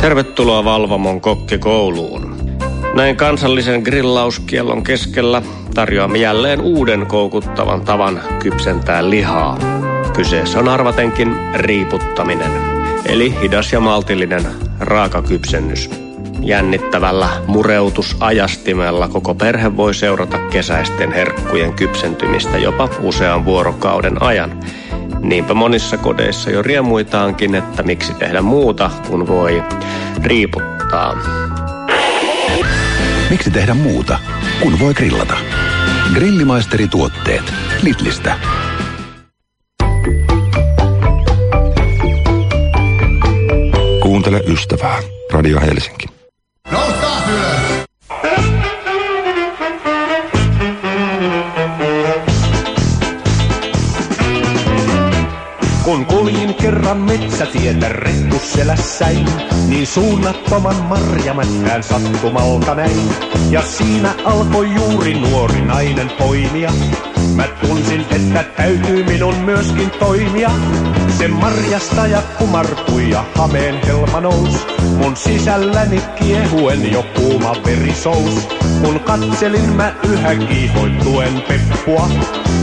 Tervetuloa Valvamon kokkikouluun. Näin kansallisen grillauskiellon keskellä tarjoamme jälleen uuden koukuttavan tavan kypsentää lihaa. Kyseessä on arvatenkin riiputtaminen, eli hidas ja maltillinen raakakypsennys. Jännittävällä mureutusajastimella koko perhe voi seurata kesäisten herkkujen kypsentymistä jopa usean vuorokauden ajan. Niinpä monissa kodeissa jo riemuitaankin, että miksi tehdä muuta, kun voi riiputtaa. Miksi tehdä muuta, kun voi grillata? Grillimaisteri-tuotteet. Lidlistä. Kuuntele ystävää. Radio Helsinki. Kerran metsätietä rekkusselässäin, niin suunnattoman marjamättään sattumalta näin. Ja siinä alkoi juuri nuori nainen poimia. Mä tunsin, että täytyy minun myöskin toimia. Se marjasta ja kumartui ja hameen helma nous. Mun sisälläni kiehuen jo kuuma veri sous. Kun katselin mä yhä kiihoittuen peppua.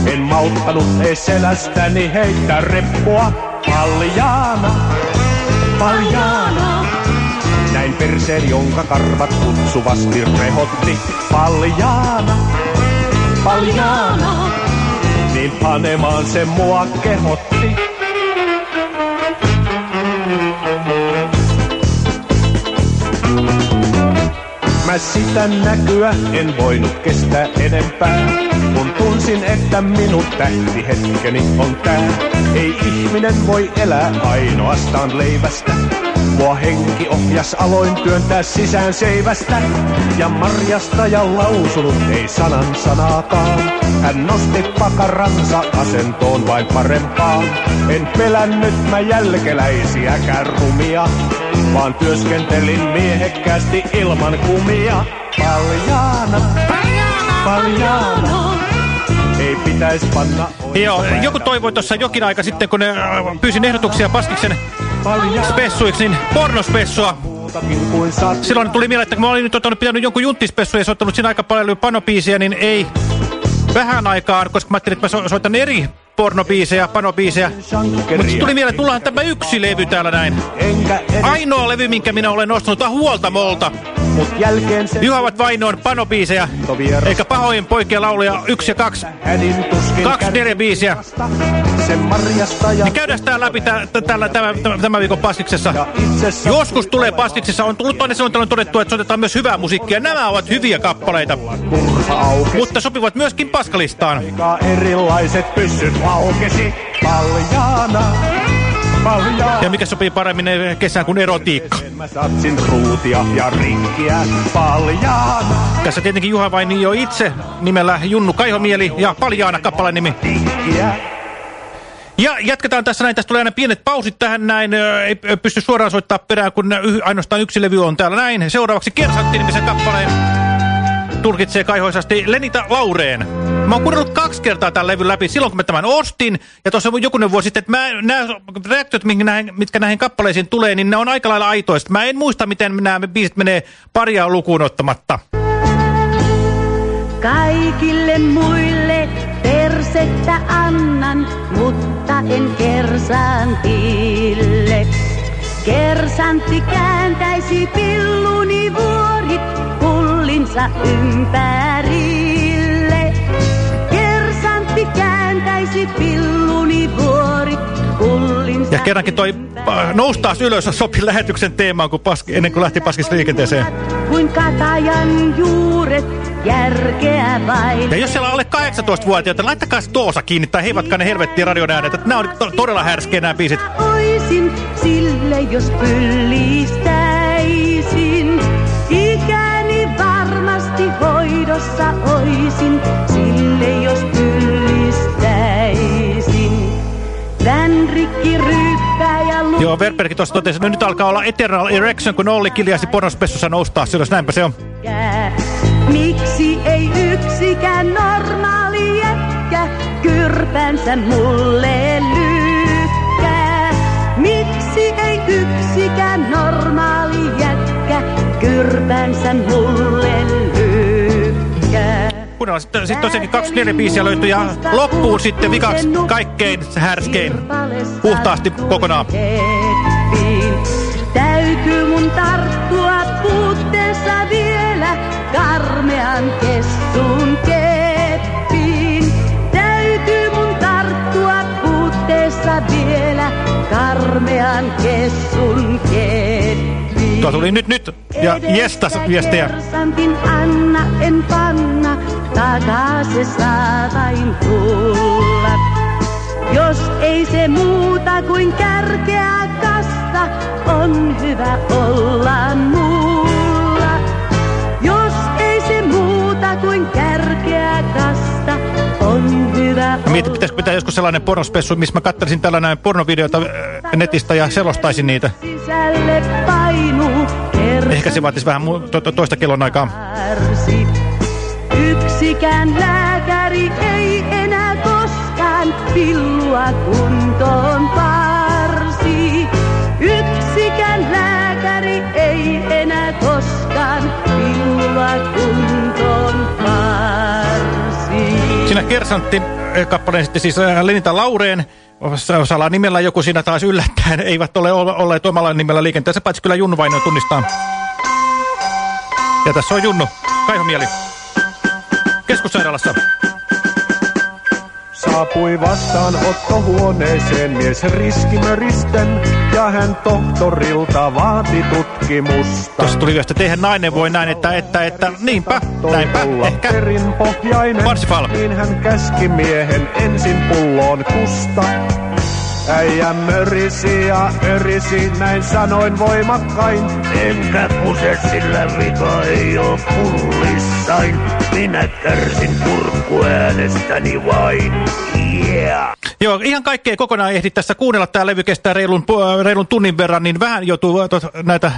En malttanut ees selästäni heittää reppua. Paljaana, paljaana. Näin perseen, jonka karvat kutsuvasti rehotti. Paljaana, paljaana. Niin panemaan se mua kehotti. Mä sitä näkyä en voinut kestää enempää, kun tunsin, että minun tähti hetkeni on tää. Ei ihminen voi elää ainoastaan leivästä. Mua henki ohjas aloin työntää sisään seivästä. Ja marjasta ja lausunut ei sanan sanaakaan. Hän nosti pakaransa asentoon vain parempaan. En pelännyt mä jälkeläisiäkään rumia, vaan työskentelin miehekkäästi ilman kumia. Paljaana, paljaana, ei pitäis panna Joo, joku toivoi tuossa jokin aika sitten, kun ne, äh, pyysin ehdotuksia Paskiksen spessuiksi, niin pornospessua. Silloin tuli mieleen, että kun mä olin nyt ottanut pitänyt jonkun junttispessu ja soittanut siinä aika paljon panobiisiä, niin ei vähän aikaan, koska mä ajattelin, että mä so soitan eri pornobiisejä, panobiisejä. Mutta tuli mieleen, että mullahan tämä yksi levy täällä näin. Ainoa levy, minkä minä olen ostanut, on Huoltamolta. Mut jälkeen se Juhavat Vainoon panobiisejä, eikä pahojen poikien lauluja yksi ja kaksi. hädin tuskin Kaksi neljä biisiä. Niin käydään tää läpi tämän, viikon itsessä Joskus tulee Paskiksessa, on tullut toinen silloin tällöin todettu, että soitetaan myös hyvää musiikkia. Nämä ovat hyviä kappaleita, mutta sopivat myöskin Paskalistaan. Ka erilaiset pyssyt laukesi paljaana, Ja mikä sopii paremmin kesään kuin erotiikka. Mä satsin ruutia ja rikkiä paljaana, Tässä tietenkin Juha Vainio itse nimellä Junnu Kaihomieli ja Paljaana kappaleen nimi. Ja jatketaan tässä näin. Tästä tulee aina pienet pausit tähän näin. Ei pysty suoraan soittaa perään, kun ainoastaan yksi levy on täällä näin. Seuraavaksi Kersantti-nimisen kappaleen tulkitsee kaihoisasti Lenita Laureen. Mä oon kuunnellut kaksi kertaa tämän levyn läpi silloin, kun mä tämän ostin. Ja tuossa jokunen vuosi sitten, että mä, nämä reaktiot, mitkä näihin, mitkä näihin kappaleisiin tulee, niin ne on aika lailla aitoista. Mä en muista, miten nämä biisit menee paria lukuun ottamatta. Kaikille muille persettä annan, mutta en kersantille. Kersantti kääntäisi pilluni vuorit pullinsa ympärille. Kersantti kääntäisi pilluni vuorit pullinsa Ja kerrankin toi äh, noustaas ylös sopi lähetyksen teemaan kun paski, ennen kuin lähti paskista liikenteeseen. Kuin katajan juuret järkeä vain. Ja jos siellä on alle 18-vuotiaita, laittakaa se toosa kiinni tai heivatkaa ne helvettiin radion äänet. että Nämä on to todella härskejä nämä biisit. Oisin sille, jos pyllistäisin. Hoidossa oisin, sille jos pyllistäisin. Tän rikki ryyppää ja lu- Joo, Verbergkin tuossa totesi, että nyt alkaa olla Eternal Erection, kun Olli Kiljaisi pornospessussa noustaa silloin, näinpä se on. Miksi ei yksikään normaali jätkä kyrpänsä mulle lykkää? Miksi ei yksikään normaali kyrpänsä mulle lykkää. Kuunnellaan sitten sit tosiaankin 24 biisiä löytyy ja loppuun sitten vikaksi kaikkein härskein puhtaasti kokonaan. Täytyy mun tarttua puutteessa vielä karmean kessun keppiin. Täytyy mun tarttua puutteessa vielä karmean kessun keppiin. Tuo tuli nyt nyt ja jestas viestejä. Anna en panna, takaa se saa vain tulla. Jos ei se muuta kuin kärkeä kasta, on hyvä olla mulla. Jos ei se muuta kuin kärkeä kasta, on hyvä Mietin, pitäisikö pitää joskus sellainen pornospessu, missä mä katselisin tällainen pornovideota äh, netistä ja selostaisin niitä. Ehkä se vaatisi vähän to to toista kellon aikaa. Yksikään lääkäri ei enää koskaan pillua kuntoon Siinä Kersantti äh, kappaleen sitten siis äh, Lenita Laureen, salaa nimellä joku siinä taas yllättäen, eivät ole ol- olleet omalla nimellä liikenteessä, paitsi kyllä Junnu Vaino tunnistaa. Ja tässä on Junnu, Kaihomieli, keskussairaalassa. Saapui vastaanottohuoneeseen mies riskimöristen ja hän tohtorilta vaati tutkimusta. Tuossa tuli että eihän nainen voi näin, että, että, että, niinpä, näinpä, ehkä. perinpohjainen, Parsifal. niin hän käski miehen ensin pulloon kusta. Äijä mörisi ja örisi, näin sanoin voimakkain. Enkä puse sillä vika ei oo pullissain. Minä kärsin kurkkuäänestäni vain. Yeah. Joo, ihan kaikkea kokonaan ehdi tässä kuunnella. Tämä levy kestää reilun, pu- reilun tunnin verran, niin vähän joutuu äh, tot- näitä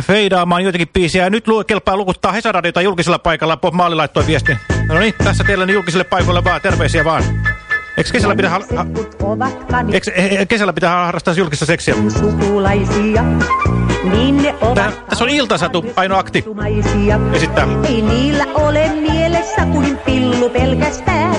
feidaamaan joitakin biisiä. Nyt lu kelpaa lukuttaa Hesaradiota julkisella paikalla. Maali laittoi viestin. No niin, tässä teille ne julkiselle paikoille vaan terveisiä vaan. Eikö kesällä pitää, ha- ha- Ovatkaan eikö, kesällä pitää harrastaa julkista seksiä? sukulaisia, niin ne Tää, ovat tässä on iltasatu, ainoa akti. Esittää. Ei niillä ole mielessä kuin pillu pelkästään.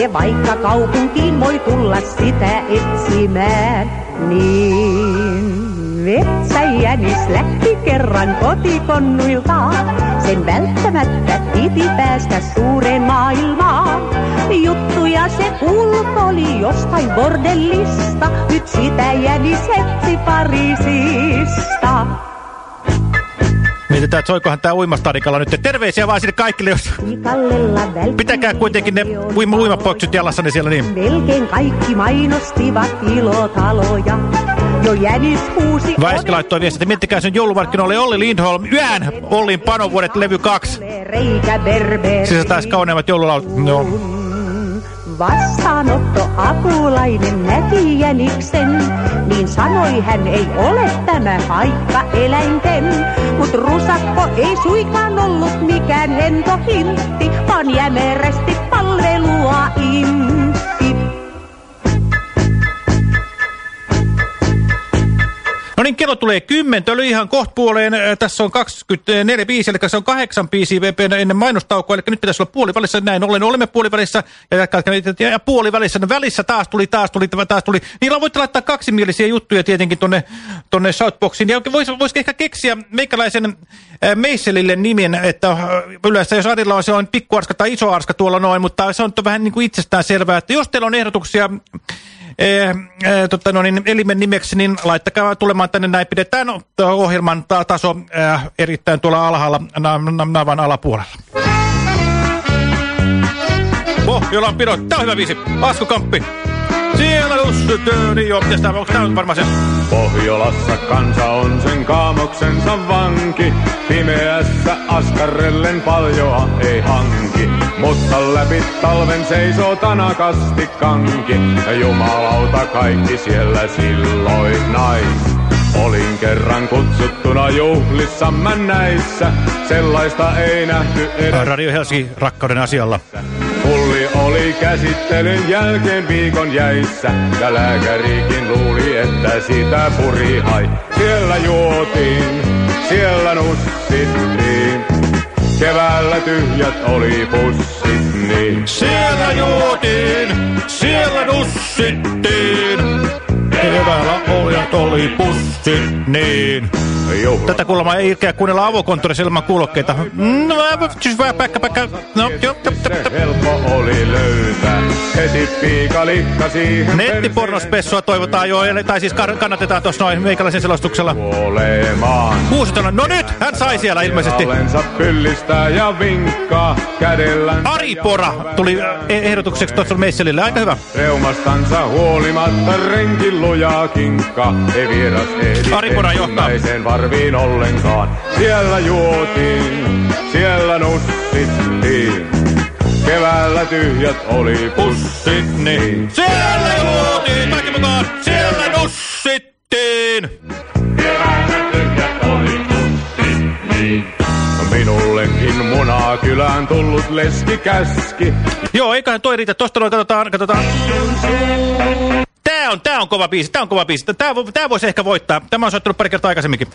Ja vaikka kaupunkiin voi tulla sitä etsimään, niin metsäjänis lähti kerran kotikonnuiltaan. Sen välttämättä piti päästä suureen maailmaan. Juttuja se kuullut oli jostain bordellista. Nyt sitä jänis etsi Pariisista. Mietitään, että soikohan tää uimastadikalla nyt. Terveisiä vaan sinne kaikille, jos pitäkää kuitenkin ne uima, jalassani siellä niin. Melkein kaikki mainostivat ilotaloja. Jo jänis huusi... Väiski laittoi viestiä, että miettikää sen joulumarkkinoille Olli Lindholm, yön Ollin panovuodet levy 2. Reikä berberi. Sisältäisi kauneimmat joululaulut. No. Vastaanotto apulainen näki jäniksen, niin sanoi hän ei ole tämä paikka eläinten. Mut rusakko ei suikaan ollut mikään hentohintti, vaan jämerästi palvelua intti. No niin, kello tulee 10, oli ihan kohta puoleen. Äh, Tässä on 24 biisiä, eli se on kahdeksan biisiä ennen mainostaukoa, eli nyt pitäisi olla puolivälissä. Näin ollen olemme puolivälissä ja, ja, ja puolivälissä. No välissä taas tuli, taas tuli, taas tuli. Niillä voitte laittaa kaksimielisiä juttuja tietenkin tonne, tonne Shoutboxiin. Ja voisi vois ehkä keksiä meikäläisen äh, Meisselille nimen, että äh, yleensä jos Adilla on se on pikkuarska tai iso arska tuolla noin, mutta se on vähän niin kuin itsestään selvää, että jos teillä on ehdotuksia Eh, tota, no niin, elimen nimeksi, niin laittakaa tulemaan tänne näin. Pidetään ohjelman ta taso eh, erittäin tuolla alhaalla, na na navan alapuolella. Pohjolan pidot. Tää on hyvä viisi. Askukamppi. Siellä lussytöni jo. Mitäs tää, onko tää on varmaan se? Pohjolassa kansa on sen kaamoksensa vanki. Pimeässä askarrellen paljoa ei hanki. Mutta läpi talven seisoo tanakasti kanki. Ja jumalauta kaikki siellä silloin nais. Olin kerran kutsuttuna juhlissamme näissä. Sellaista ei nähty edes. Radio Helsinki rakkauden asialla. Pulli oli käsittelyn jälkeen viikon jäissä ja lääkärikin luuli, että sitä puri hai. Siellä juotiin, siellä nussittiin. Keväällä tyhjät oli pussit, niin Siellä juotiin, siellä nussittiin. Keväällä oljat oli pussit, niin. Tätä kuulemma ei ilkeä kuunnella avokonttorissa ilman kuulokkeita. No, siis vähän päkkä, päkkä. No, joo, helppo oli löytää, heti piikalikka siihen Nettipornospessua toivotaan jo, tai siis kannatetaan tuossa noin meikäläisen selostuksella. Olemaan. Kuusitolla, no nyt, hän sai siellä ilmeisesti. Pyllistää ja vinkkaa kädellä. Ari Pora tuli äh, ehdotukseksi tuossa Meisselille, aika hyvä. Reumastansa huolimatta renkin lujaa kinkka. Ei vieras ehdi Ari Pora johtaa. Varviin ollenkaan. Siellä juotiin, siellä nussittiin. Keväällä tyhjät oli pussit, niin. Siellä juotiin, kaikki mukaan, siellä nussittiin. Minullekin munaa kylään tullut leski käski. Joo, eiköhän toi riitä. Tosta noin katsotaan, katsotaan. Tää on, tää on kova biisi, tää on kova biisi. Tää, vo- tää voisi ehkä voittaa. Tämä on soittanut pari kertaa aikaisemminkin.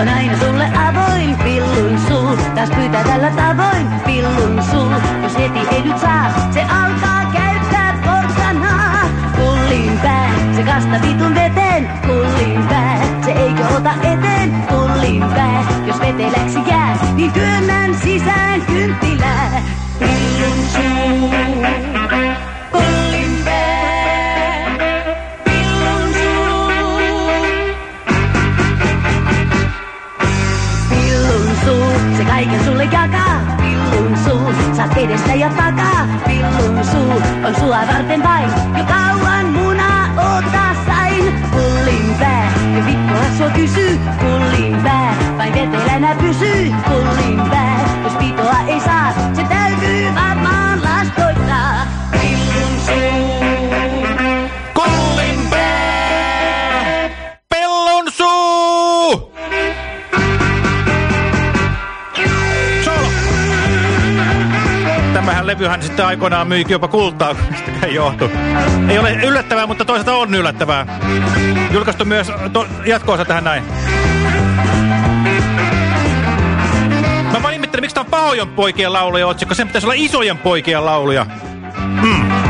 On aina sulle avoin, pillun suu. Taas pyytää tällä tavoin, pillun suu. Jos heti ei nyt saa, se alkaa käyttää porkkanaa. Kullin pää, se kasta vitun sisään kynttilää. Pillun suu, kullin pää, pillun suu. Suu, se kaiken sulle jakaa. Pillun suu, saat edestä ja takaa. Pillun suu on sua varten vain. Jo kauan munaa ottaa sain. Pullin pää, jo viikkoa sua kysyy. Pullin pää, vain vetelänä pysyy. Pullin levyhän sitten aikoinaan myikin jopa kultaa, mistäkään johtuu. Ei ole yllättävää, mutta toisaalta on yllättävää. Julkaistu myös jatko-osa tähän näin. Mä vaan ihmettelin, miksi tää on pahojen poikien lauluja otsikko. Sen pitäisi olla isojen poikien lauluja. Pillun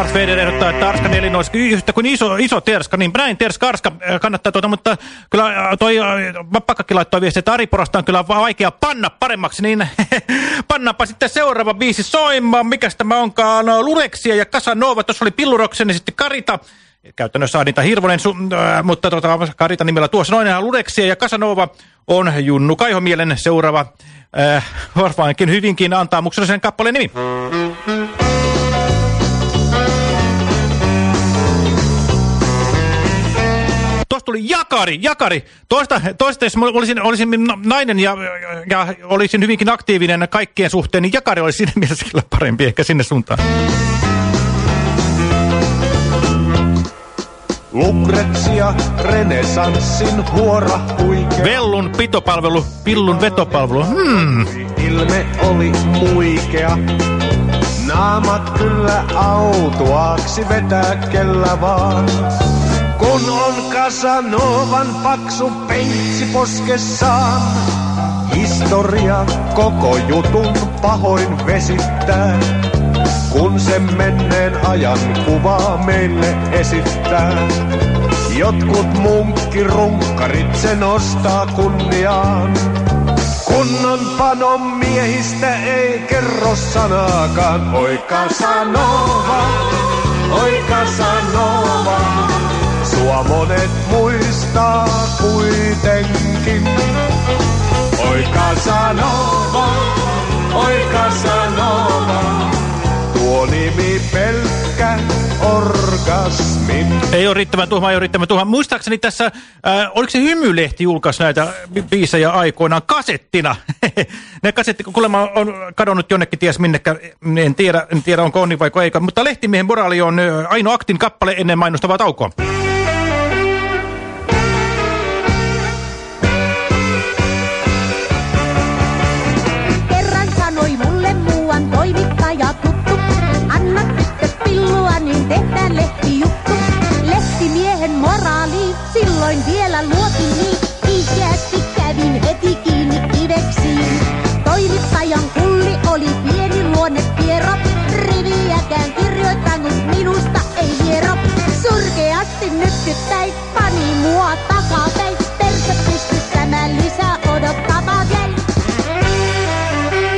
Darth Vader ehdottaa, että Arska 4 olisi yhtä kuin iso, iso terska, niin näin terska Arska äh, kannattaa tuota, mutta kyllä äh, toi äh, Vappakakki laittoi viestiä, että Ari Porasta on kyllä vaikea panna paremmaksi, niin pannaanpa sitten seuraava biisi soimaan, mikäs tämä onkaan, no, Lureksia ja Casanova, tuossa oli Pilluroksen ja sitten Karita, käytännössä Anita Hirvonen, su, äh, mutta tota, Karita nimellä tuossa noin, Lureksia ja Casanova on Junnu Kaihomielen seuraava, äh, varmaankin hyvinkin antaa muksellisen kappaleen nimi. Tuosta tuli jakari, jakari. Toista, toista jos mä olisin, olisin nainen ja, ja olisin hyvinkin aktiivinen kaikkien suhteen, niin jakari olisi siinä mielessä kyllä parempi ehkä sinne suuntaan. Lukretsia, renesanssin huora huikea. Vellun pitopalvelu, pillun vetopalvelu. Hmm. Ilme oli muikea. Naamat kyllä autuaksi vetää kellä vaan. Kun on Casanovan paksu peitsi poskessaan. Historia koko jutun pahoin vesittää. Kun se menneen ajan kuvaa meille esittää. Jotkut munkkirunkkarit se nostaa kunniaan. Kunnon panon miehistä ei kerro sanaakaan. Oi Casanova, oi Casanova, Sua monet muistaa kuitenkin. Oi Casanova, oi Casanova, tuo nimi pelkkä orgasmin. Ei ole riittävän tuhma, ei ole riittävän tuhma. Muistaakseni tässä, äh, oliko se Hymylehti julkaisi näitä bi- biisejä aikoinaan kasettina? ne kasetti, kuulemma on kadonnut jonnekin ties minnekä, en tiedä, en tiedä onko onni vai eikä, mutta Lehtimiehen moraali on äh, Aino Aktin kappale ennen mainostavaa taukoa.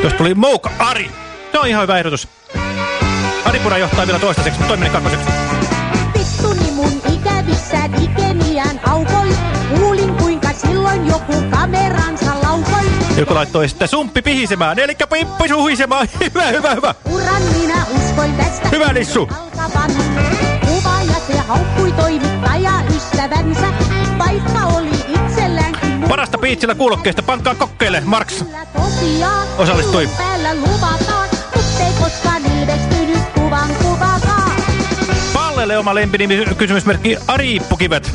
Tuosta tuli Mouk Ari. Se on ihan hyvä ehdotus. Aripura johtaa vielä toistaiseksi, mutta toiminen kakkoseksi. Pittuni mun ikävissä ikeniään aukoi. Kuulin kuinka silloin joku kameransa laukoi. Joku laittoi sitten sumppi pihisemään, eli pimppi suhisemaan. Hyvä, hyvä, hyvä. Uran minä uskoin tästä. Hyvä, Lissu. Alkavan. Kuvaaja se haukkui toimittaja piitsillä kuulokkeesta, pankaa kokkeille, Marks. Osallistui. Pallelle oma lempinimi kysymysmerkki Ariippukivet.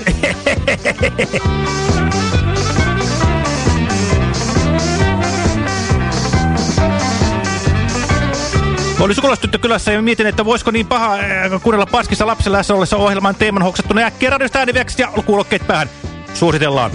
Mä olin sukulaistyttö kylässä ja mietin, että voisiko niin paha äh, kuunnella paskissa lapsen läsnä ollessa ohjelman teeman hoksattu ne äkkiä radiosta ääniviekset ja kuulokkeet päähän. Suositellaan.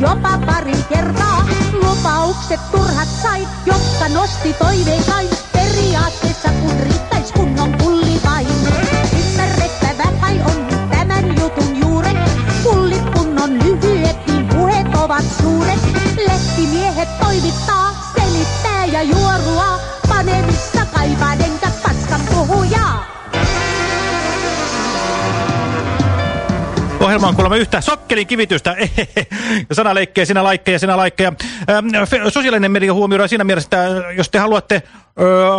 Jopa pari kertaa. Lupaukset turhat sain, jotka nosti toiveikain. Periaatteessa kun riittäis kunnon pulli vain. Ymmärrettävä kai on tämän jutun juuret. Pullit kun on lyhyet, niin puheet ovat suuret. Lehtimiehet toimittaa, selittää ja juorua. Ohjelma on kuulemma yhtä sokkelin kivitystä. Sanaleikkejä, sinä laikkeja, sinä laikkeja. Sosiaalinen media huomioidaan siinä mielessä, että jos te haluatte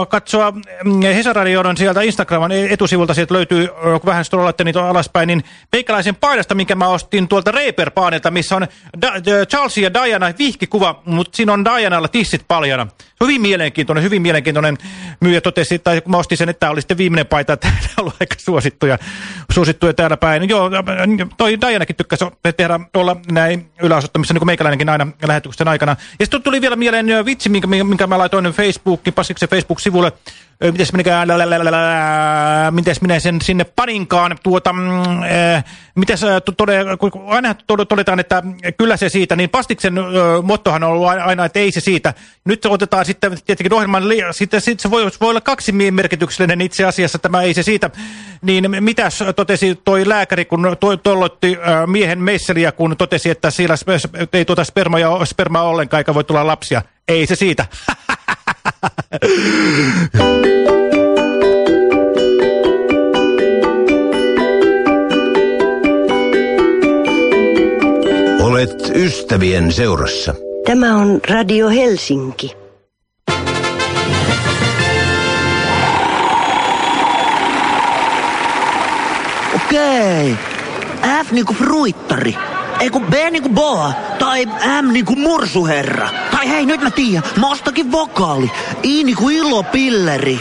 katsoa mm, Hesaradion sieltä Instagraman etusivulta, sieltä löytyy, kun vähän scrollatte niitä alaspäin, niin meikäläisen paidasta, minkä mä ostin tuolta Reaper-paanilta, missä on da Charles ja Diana vihkikuva, mutta siinä on Dianalla tissit paljana. Se on hyvin mielenkiintoinen, hyvin mielenkiintoinen myyjä totesi, tai kun mä ostin sen, että tämä oli sitten viimeinen paita, että tämä on ollut aika suosittuja, suosittuja täällä päin. Joo, toi Dianakin tykkäsi tehdä olla näin yläosattomissa, niin kuin meikäläinenkin aina lähetyksen aikana. Ja sitten tuli vielä mieleen vitsi, minkä, minkä mä laitoin Facebookin, Passiksen Facebook-sivulle. Mites mites minä sen sinne paninkaan, tuota, mm, mites, tode, aina tod- todetaan, että kyllä se siitä, niin Pastiksen mottohan on ollut aina, että ei se siitä. Nyt otetaan sitten tietenkin ohjelman, sitten, se voi, voi olla kaksi merkityksellinen itse asiassa, tämä ei se siitä. Niin mitäs totesi toi lääkäri, kun to, tollotti miehen meisseliä, kun totesi, että siellä ei tuota spermaa, spermaa ollenkaan, eikä voi tulla lapsia. Ei se siitä. Olet ystävien seurassa. Tämä on Radio Helsinki. Okei. F niinku fruittari. Ei kun B niinku boa. Tai M niinku mursuherra. Tai hei, nyt mä tiedän. Nostakin vokaali. I niinku ilopilleri.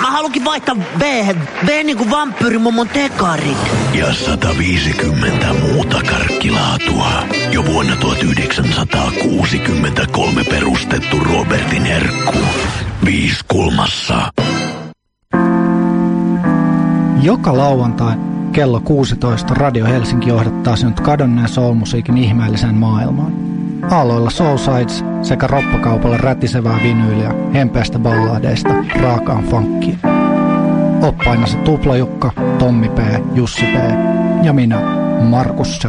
Mä haluankin vaihtaa B. B niinku vampyyrimummon tekarit. Ja 150 muuta karkkilaatua. Jo vuonna 1963 perustettu Robertin herkku. Viiskulmassa. Joka lauantai kello 16 Radio Helsinki johdattaa sinut kadonneen soulmusiikin ihmeelliseen maailmaan. Aalloilla Soulsides sekä roppakaupalla rätisevää vinyyliä hempeästä balladeista raakaan funkkiin. Oppainasi Tuplajukka, Tommi P, Jussi P ja minä, Markus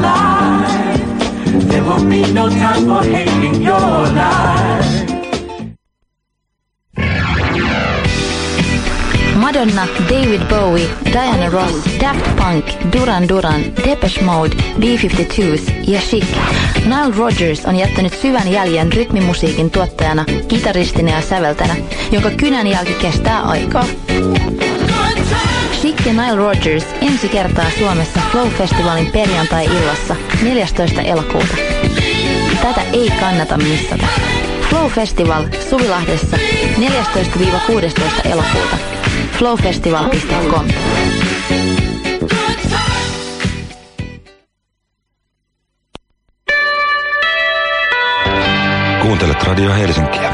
life. There will be no time for hate in your life. Madonna, David Bowie, Diana Ross, Daft Punk, Duran Duran, Depeche Mode, B-52s ja Chic. Nile Rodgers on jättänyt syvän jäljen rytmimusiikin tuottajana, kitaristina ja säveltänä, jonka kynän jälki kestää aikaa. Chic ja Nile Rodgers ensi kertaa Suomessa Flow-festivaalin perjantai-illassa 14. elokuuta. Tätä ei kannata missata. Flow Festival Suvilahdessa 14-16 elokuuta. flowfestival.com Kuuntelet Radio Helsinkiä.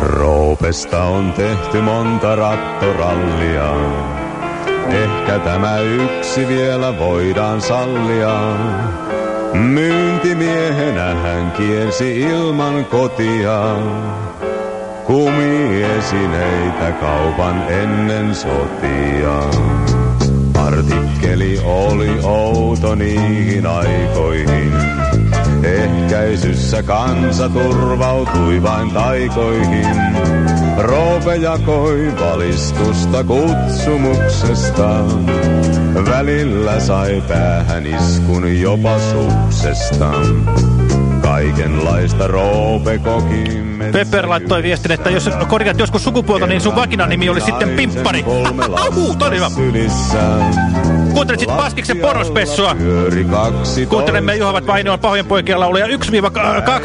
Roopesta on tehty monta rattorallia. Ehkä tämä yksi vielä voidaan sallia. Myyntimiehenä hän kiersi ilman kotia. Kumiesineitä kaupan ennen sotia. Artikkeli oli outo niihin aikoihin. Ehkäisyssä kansa turvautui vain taikoihin. Roope jakoi valistusta kutsumuksesta. Välillä sai päähän iskun jopa suksesta. Kaikenlaista Roope koki. Pepper laittoi viestin, että jos korjat joskus sukupuolta, niin sun vakinanimi oli sitten Pimppari. Toi hyvä. Kuuntelit sit Paskiksen porospessua. Kuuntelemme Juhavat Vainion pahojen poikien lauluja 1-2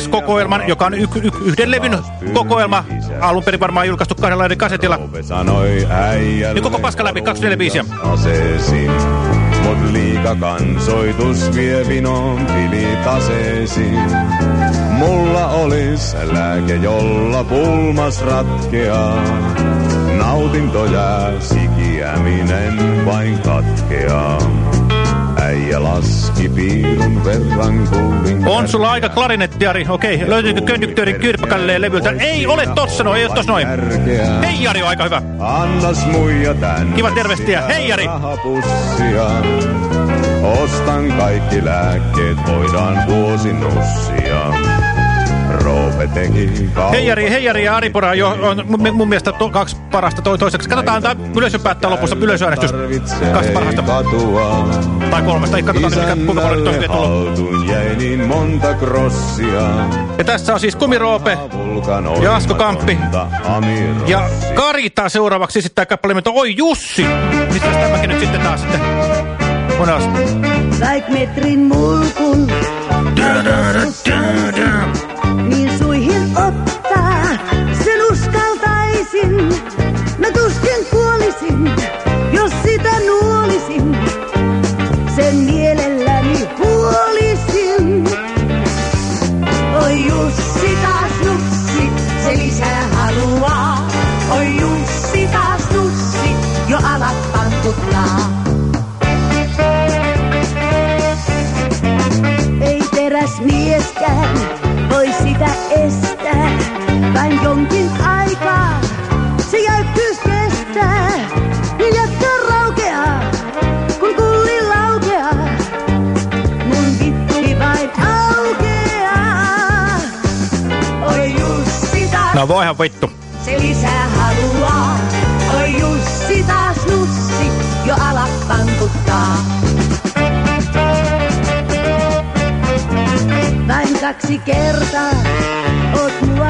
kokoelman, joka on y y yhden levyn kokoelma. Alun perin varmaan julkaistu kahdella eri kasetilla. Niin koko paska läpi 245. Aseesi, mut liika kansoitus vie vinon tilitaseesi. Mulla olis lääke, jolla pulmas ratkeaa. Nautinto jää, sikiäminen vain katkeaa. Äijä laski piirun verran kuulin. On sulla aika klarinettiari. Okei, löytyykö konduktöörin kyrpäkalleen levyltä? Ei ole tossa noin, ei ole tossa noin. Hei Jari on aika hyvä. Annas muija tän. Kiva tervestiä. Hei Jari. Rahapussia. Ostan kaikki lääkkeet, voidaan vuosin nussia. Roope teki Heijari, Heijari ja Aripora jo on mun, mielestä to, kaksi parasta toi toiseksi. Katsotaan, tämä yleisö päättää lopussa yleisöäänestys. Kaksi parhaista. Katua. Tai kolmesta. Katsotaan, mikä, kuinka paljon nyt on tullut. niin monta krossia. Ja tässä on siis Kumiroope ja Asko Kamppi. Ja Karita seuraavaksi esittää kappaleen, oi Jussi! Mistä tämäkin nyt sitten taas sitten? Monella. Vaik metrin mulkun niin suihin ottaa, sen uskaltaisin. Mä tuskin kuolisin, jonkin aikaa se jäykkyys kestää. Niin jättää raukeaa, kun kulli laukeaa. Mun vittuki vain aukeaa. Oi Jussi taas, No voihan vittu. se lisää haluaa. Oi Jussi taas nussi, jo alat pankuttaa. Vain kaksi kertaa oot mua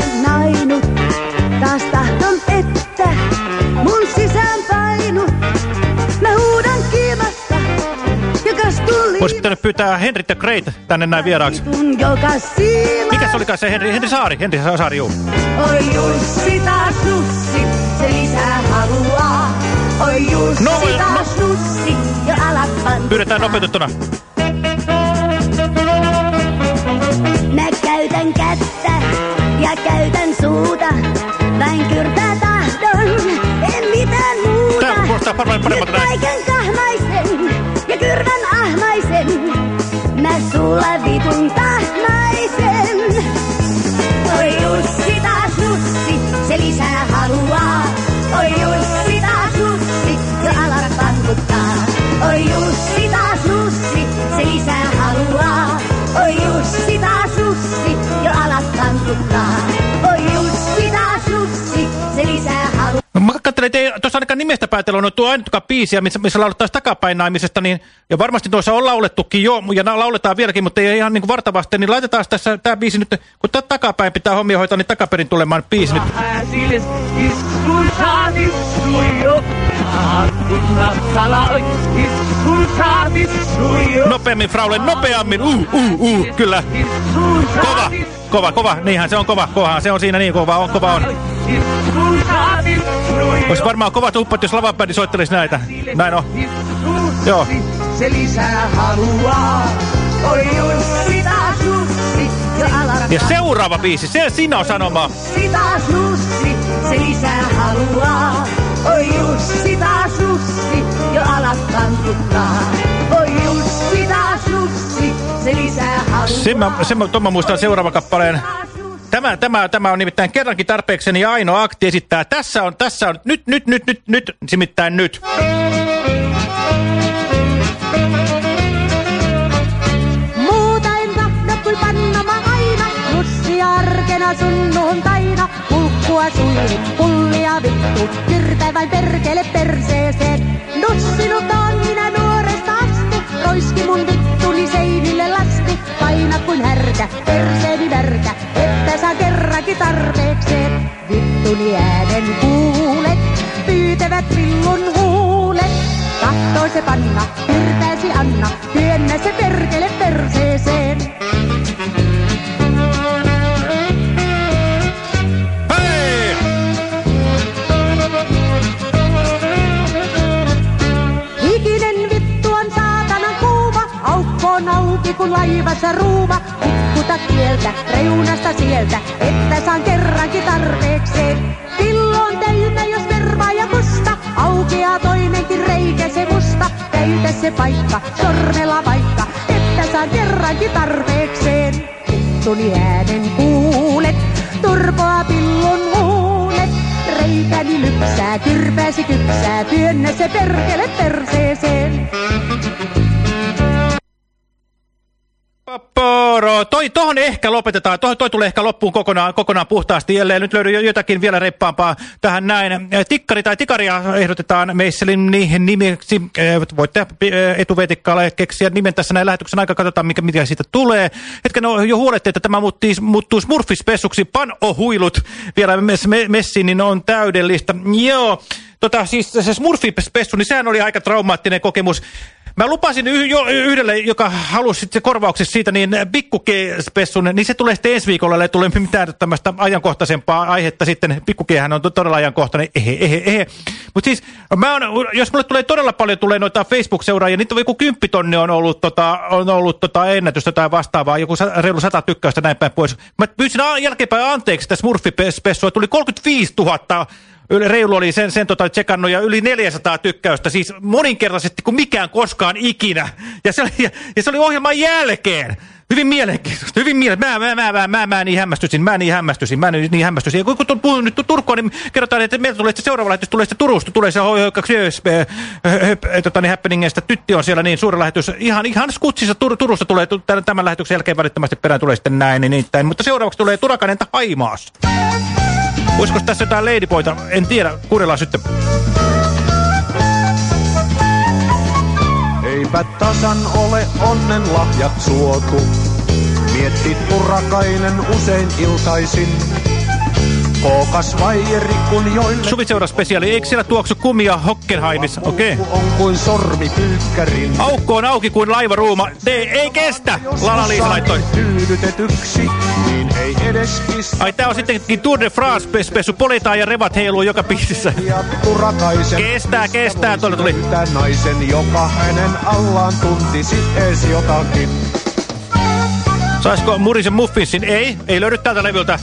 Olisi pitänyt pyytää Henry the Great tänne näin vieraaksi. liitun joka siima. Mikä se olikaan se Henri, Henri Saari? Henri Saari, juu. Oi Jussi taas nussi, se lisää haluaa. Oi Jussi No, no. taas nussi ja alat pankuttaa. Pyydetään nopeutettuna. Mä käytän kättä ja käytän suuta. Vain kyrpää tahdon, en mitään muuta. Tää kuulostaa paremmin paremmalta Nyt näin. kaiken kahmaisen myrkän ahmaisen, mä sulla vitun tahmaisen. Oi Jussi taas Jussi, se lisää haluaa. Oi Jussi taas Jussi, se alat pankuttaa. Oi Jussi taas Jussi, se lisää haluaa. Oi Jussi taas Jussi, jo alat pankuttaa. Oi ajattelin, että ei tuossa ainakaan nimestä päätellä on tuo ainutkaan biisiä, missä, missä laulettaisiin takapäin naimisesta, niin, ja varmasti tuossa on laulettukin jo, ja lauletaan vieläkin, mutta ei ihan niin kuin vartavasti, niin laitetaan tässä tämä biisi nyt, kun ta takapäin pitää hommia hoitaa, niin takaperin tulemaan biisi nyt. Nopeammin, Fraule, nopeammin, uh, uh, uh, kyllä. Kova, kova, kova, niinhän se on kova, kohan se on siinä niin kova, on kova on. Olisi varmaan kova tuppat, jos lavabändi soittelisi näitä. Näin on. Joo. Se lisää haluaa. Oi Jussi taas Jussi, Ja seuraava biisi, se siinä on sanoma. Jussi taas Jussi, se lisää haluaa. Oi Jussi taas Jussi, jo alat tantuttaa. Oi Jussi taas Jussi, se lisää haluaa. Sen mä, sen mä, mä muistan seuraava kappaleen. Tämä, tämä, tämä on nimittäin kerrankin tarpeekseni ainoa akti esittää. Tässä on, tässä on, nyt, nyt, nyt, nyt, nyt, nimittäin nyt. Muuta en tahdo kuin pannama aina, Jussi arkena sunnuntaina. Kulkkua suihut, pullia vittu, kyrpä vain perkele perseeseen. Nussinutaan minä nuoresta asti, roiski mun vittuni seinille lasti. Paina kuin härkä, että saa kerrankin tarpeekseen. Vittuni äänen kuulet, pyytävät villun huulet. Tahtoo se panna, kyrpäsi anna, työnnä se perkele perseeseen. Hei! On aukko kun laivassa ruuma. Kukkuta kieltä, reunasta sieltä, että saan kerrankin tarpeekseen. Pillo on täynnä jos vervaa ja musta, aukeaa toinenkin reikä se musta. Täytä se paikka, sormella vaikka, että saan kerrankin tarpeekseen. Vittuni äänen kuulet, turpoa pillon huulet. Reikäni lypsää, kyrpääsi kypsää, työnnä se perkele perseeseen. Poro. Toi, tohon ehkä lopetetaan. Toi, toi tulee ehkä loppuun kokonaan, kokonaan puhtaasti, ellei nyt löydy jotakin vielä reippaampaa tähän näin. Tikkari tai tikaria ehdotetaan Meisselin niihin nimeksi. Voitte etuvetikkaalla keksiä nimen tässä näin lähetyksen aika. Katsotaan, mikä, mitä siitä tulee. Hetken on jo huolette, että tämä muuttuu, muuttuu smurfispessuksi. Pan-ohuilut vielä mes, me, messiin, niin on täydellistä. Joo. Tota, siis se smurfispessu, niin sehän oli aika traumaattinen kokemus. Mä lupasin yh jo yhdelle, joka halusi sitten korvauksessa siitä, niin pikkuke-spessun, niin se tulee sitten ensi viikolla, ei tule mitään tämmöistä ajankohtaisempaa aihetta sitten. Pikkukehän on todella ajankohtainen, ehe, ehe, ehe. Mutta siis, mä on, jos mulle tulee todella paljon tulee noita Facebook-seuraajia, niitä on joku kymppitonni on ollut, tota, on ollut tota ennätystä tai vastaavaa, joku sa reilu sata tykkäystä näin päin pois. Mä pyysin jälkeenpäin anteeksi sitä Smurfi-spessua, tuli 35 000 Yle Reilu oli sen, sen tota tsekannut ja yli 400 tykkäystä, siis moninkertaisesti kuin mikään koskaan ikinä. Ja se oli, ja, ja se oli ohjelman jälkeen. Hyvin mielenkiintoista, hyvin mielenkiintoista. Mä, mä, mä, mä, mä, mä niin hämmästyisin, mä niin hämmästyisin, mä niin hämmästyisin. Ja kun, puhun nyt Turkua, niin kerrotaan, että meiltä tulee se seuraava lähetys, tulee se Turusta, tulee se tota, niin happeningeista. Tytti on siellä niin suuri lähetys. Ihan, ihan skutsissa Tur Turusta tulee tämän lähetyksen jälkeen välittömästi perään tulee sitten näin, niin niittäin. Mutta seuraavaksi tulee Turakanen Haimaas. Olisiko tässä jotain ladyboita? En tiedä. Kuunnellaan sitten. Eipä tasan ole onnen lahjat suotu. Mietti turakainen usein iltaisin. Kookas vaijeri kun joille... Suviseura spesiaali. Eikö siellä tuoksu kumia Hockenheimissa? Okei. Okay. On kuin sormi pyykkärin. Aukko on auki kuin laivaruuma. Te ei kestä! Lala Liisa laittoi. Tyydytetyksi, niin ei edes kissa. Ai tää on sittenkin Tour de France spessu. Politaan ja revat heiluu joka biisissä. Kestää, kestää. Tuolla tuli. naisen, joka hänen allaan tuntisi ees jotakin. Saisiko Murisen Muffinsin? Ei, ei löydy täältä levyltä.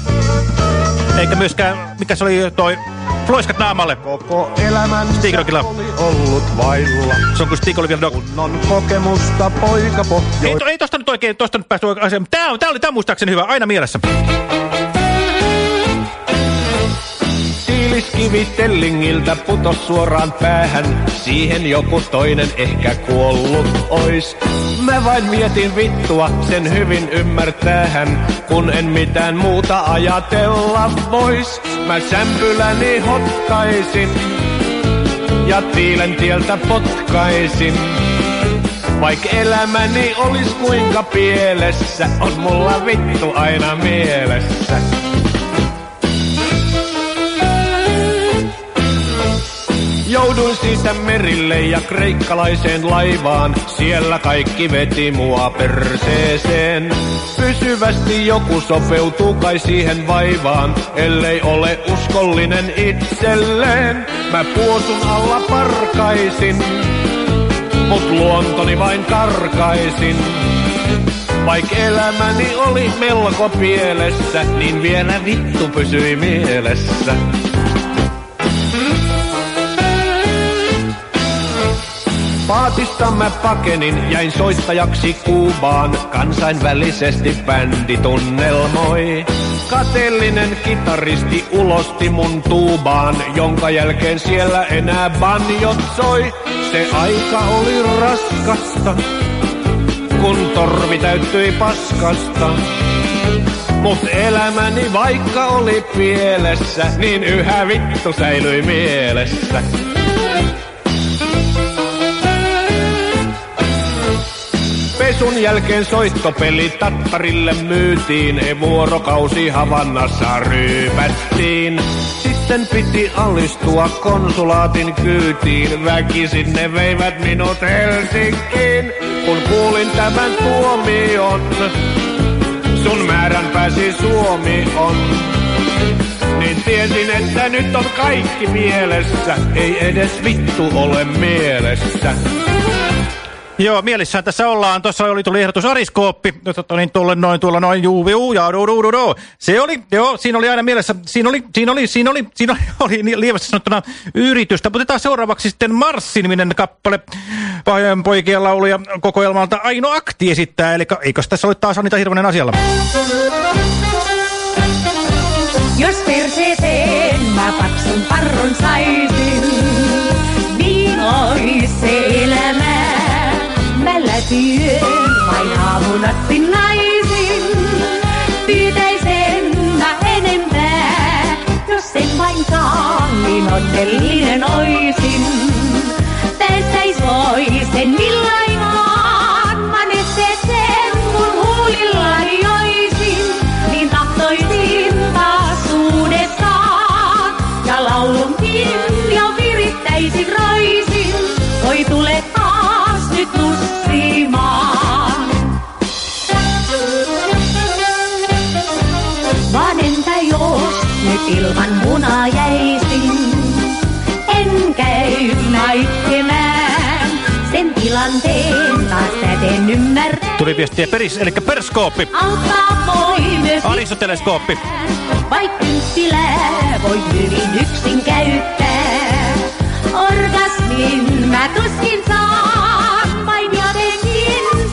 Eikä myöskään, mikä se oli toi Floiskat naamalle. Koko elämänsä Stigrokilla. oli ollut vailla. Se on kuin Stig oli vielä dog. Kunnon kokemusta poika pohjoi. Ei, to, ei tosta nyt oikein, tosta nyt päästy asiaan. Tää, tää oli tää muistaakseni hyvä, aina mielessä. Tiiliskivi Tellingiltä putos suoraan päähän. Siihen joku toinen ehkä kuollut ois. Mä vain mietin vittua, sen hyvin ymmärtäähän. Kun en mitään muuta ajatella vois. Mä sämpyläni hotkaisin, ja tiilen tieltä potkaisin. Vaik elämäni olis kuinka pielessä, on mulla vittu aina mielessä. Jouduin siitä merille ja kreikkalaiseen laivaan. Siellä kaikki veti mua perseeseen. Pysyvästi joku sopeutuu kai siihen vaivaan, ellei ole uskollinen itselleen. Mä puosun alla parkaisin, mut luontoni vain karkaisin. Vaik elämäni oli melko pielessä, niin vielä vittu pysyi mielessä. Paatista mä pakenin, jäin soittajaksi Kuubaan. Kansainvälisesti bändi tunnelmoi. Kateellinen kitaristi ulosti mun tuubaan, jonka jälkeen siellä enää banjot soi. Se aika oli raskasta, kun torvi täyttyi paskasta. Mut elämäni vaikka oli pielessä, niin yhä vittu säilyi mielessä. Pesun jälkeen soittopeli tattarille myytiin, e vuorokausi Havannassa ryypättiin. Sitten piti alistua konsulaatin kyytiin, väkisin ne veivät minut Helsinkiin. Kun kuulin tämän tuomion, sun määrän pääsi Suomi on. Niin tiesin, että nyt on kaikki mielessä, ei edes vittu ole mielessä. Joo, mielissään tässä ollaan. Tuossa oli tuli ehdotus Ariskooppi. Tota, niin tuolle noin tuolla noin juu, juu, ja du, du, du, du. Se oli, joo, siinä oli aina mielessä, siinä oli, siinä oli, siinä oli, siinä oli, oli lievästi sanottuna yritystä. Otetaan seuraavaksi sitten Mars-niminen kappale poikien lauluja kokoelmalta Aino Akti esittää. Eli eikö tässä ole taas Anita Hirvonen asialla? Jos perseeseen mä paksun parron saisin, niin se elämä. Lätien vain aamun asti naisin, pyytäisen mä enempää. Jos sen vain saan, niin onnellinen oisin. Päästäis voisen millainaan, ilman munaa jäisin, en käy näyttämään sen tilanteen taas täten ymmärrän. Tuli viestiä peris, eli periskooppi. Auttaa voi myös Aristoteleskooppi. Vaik kynttilää voi hyvin yksin käyttää. Orgasmin mä tuskin saan,